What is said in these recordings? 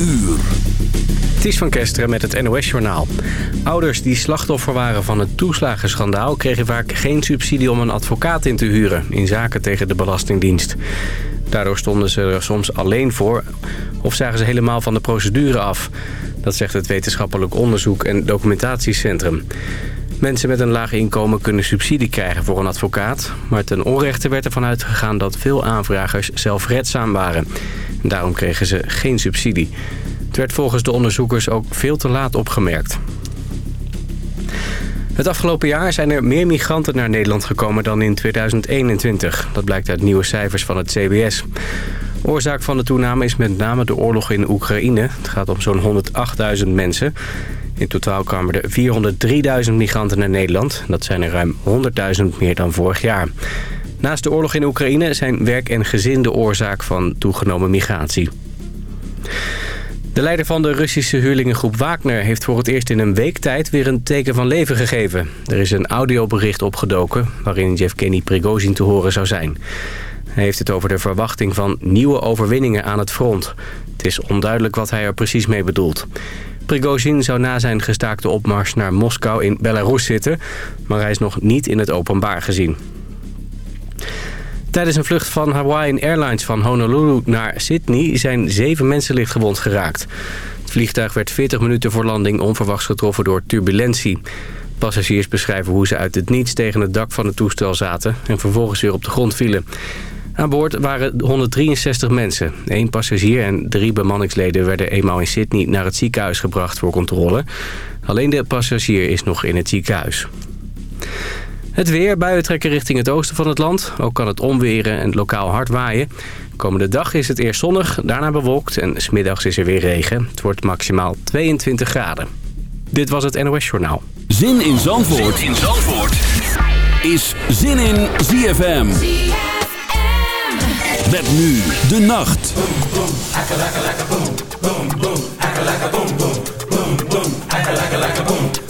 uur. Ties van Kesteren met het NOS-journaal. Ouders die slachtoffer waren van het toeslagenschandaal... kregen vaak geen subsidie om een advocaat in te huren... in zaken tegen de Belastingdienst. Daardoor stonden ze er soms alleen voor... of zagen ze helemaal van de procedure af. Dat zegt het Wetenschappelijk Onderzoek en Documentatiecentrum. Mensen met een laag inkomen kunnen subsidie krijgen voor een advocaat... maar ten onrechte werd ervan uitgegaan dat veel aanvragers zelfredzaam waren. Daarom kregen ze geen subsidie. Het werd volgens de onderzoekers ook veel te laat opgemerkt. Het afgelopen jaar zijn er meer migranten naar Nederland gekomen dan in 2021. Dat blijkt uit nieuwe cijfers van het CBS. Oorzaak van de toename is met name de oorlog in Oekraïne. Het gaat om zo'n 108.000 mensen. In totaal kwamen er 403.000 migranten naar Nederland. Dat zijn er ruim 100.000 meer dan vorig jaar. Naast de oorlog in Oekraïne zijn werk en gezin de oorzaak van toegenomen migratie. De leider van de Russische huurlingengroep Wagner heeft voor het eerst in een week tijd weer een teken van leven gegeven. Er is een audiobericht opgedoken waarin Yevgeny Prigozhin te horen zou zijn. Hij heeft het over de verwachting van nieuwe overwinningen aan het front. Het is onduidelijk wat hij er precies mee bedoelt. Prigozhin zou na zijn gestaakte opmars naar Moskou in Belarus zitten... maar hij is nog niet in het openbaar gezien. Tijdens een vlucht van Hawaiian Airlines van Honolulu naar Sydney... zijn zeven mensen lichtgewond geraakt. Het vliegtuig werd 40 minuten voor landing onverwachts getroffen door turbulentie. Passagiers beschrijven hoe ze uit het niets tegen het dak van het toestel zaten... en vervolgens weer op de grond vielen. Aan boord waren 163 mensen. Eén passagier en drie bemanningsleden werden eenmaal in Sydney naar het ziekenhuis gebracht voor controle. Alleen de passagier is nog in het ziekenhuis. Het weer, buien trekken richting het oosten van het land. Ook kan het omweren en lokaal hard waaien. Komende dag is het eerst zonnig, daarna bewolkt en smiddags is er weer regen. Het wordt maximaal 22 graden. Dit was het NOS Journaal. Zin in Zandvoort, zin in Zandvoort. is Zin in ZFM. Met nu de nacht. was blue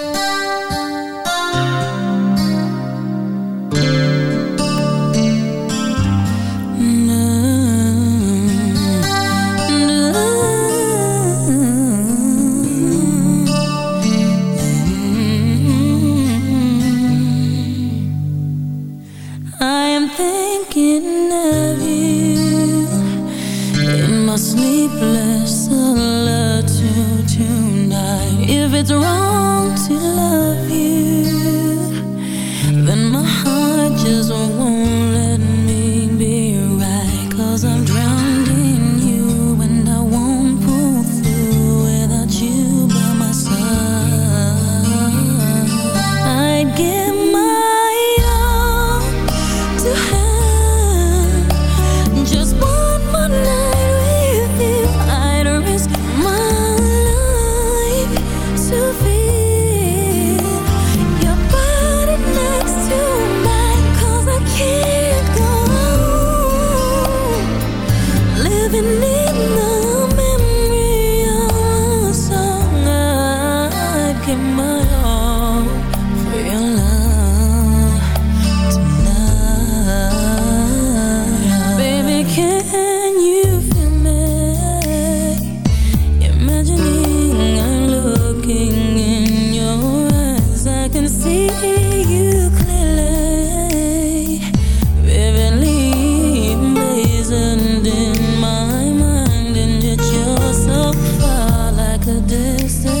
the distance.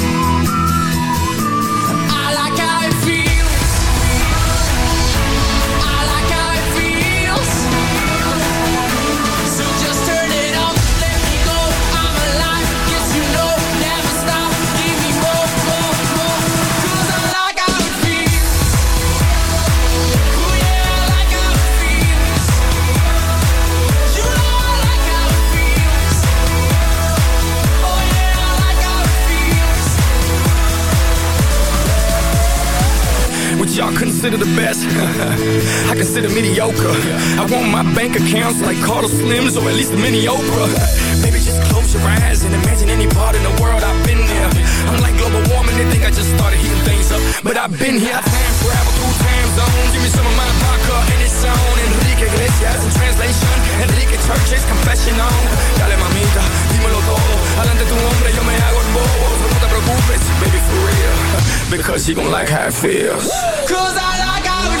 The best? I consider mediocre. I want my bank accounts like Carter Slims or at least a mini Oprah. Maybe just close your eyes and imagine any part in the world I've been there. I'm like global warming, they think I just started heating things up. But I've been here, I've time travel through time zones. Give me some of my vodka and it's on. Enrique Iglesias in translation. Enrique Church's confession on. Dale mamita, dímelo todo. Adelante tu hombre, yo me hago el bobo. No te preocupes, baby, for real. Because you gon' like how it feels. Cause I like how it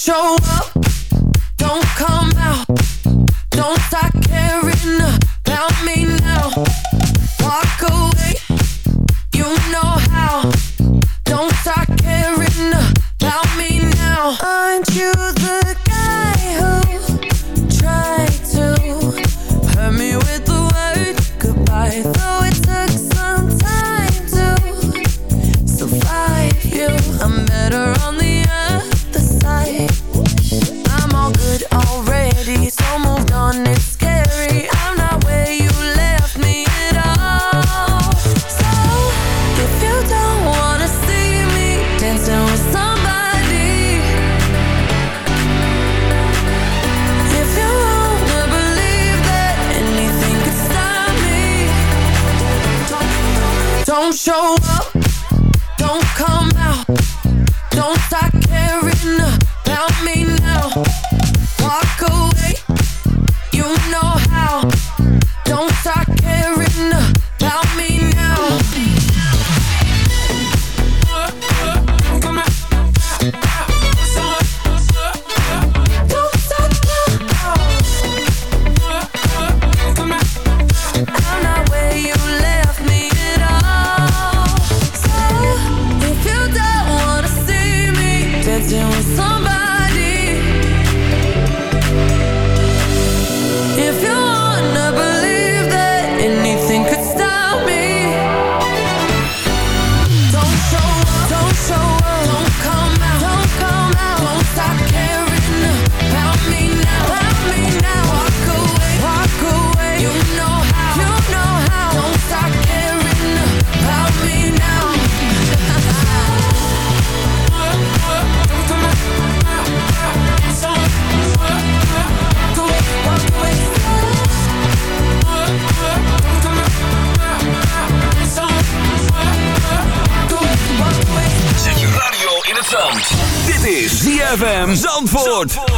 Show up, Zandvoort.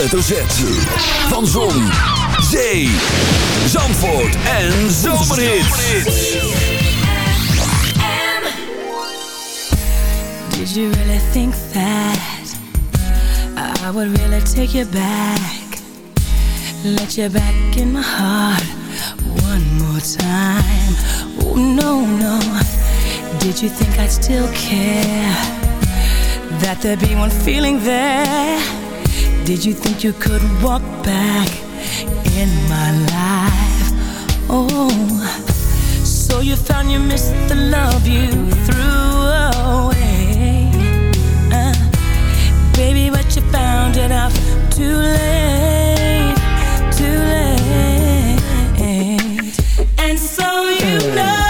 hoofdletter Van Zon, Zee, Zandvoort en Zomerhits. Did you really think that I would really take you back? Let you back in my heart one more time. Oh no, no. Did you think I'd still care? That there'd be one feeling there? Did you think you could walk back in my life? Oh, so you found you missed the love you threw away. Uh, baby, but you found it out too late, too late. And so you mm. know.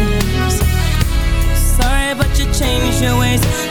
change your ways.